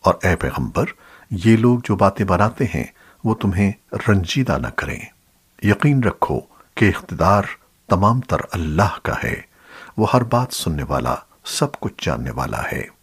اور اے پیغمبر، یہ لوگ جو باتیں بناتے ہیں، وہ تمہیں رنجیدہ نہ کریں۔ یقین رکھو کہ اقتدار تمام تر اللہ کا ہے۔ وہ ہر بات سننے والا، سب کچھ جاننے والا ہے۔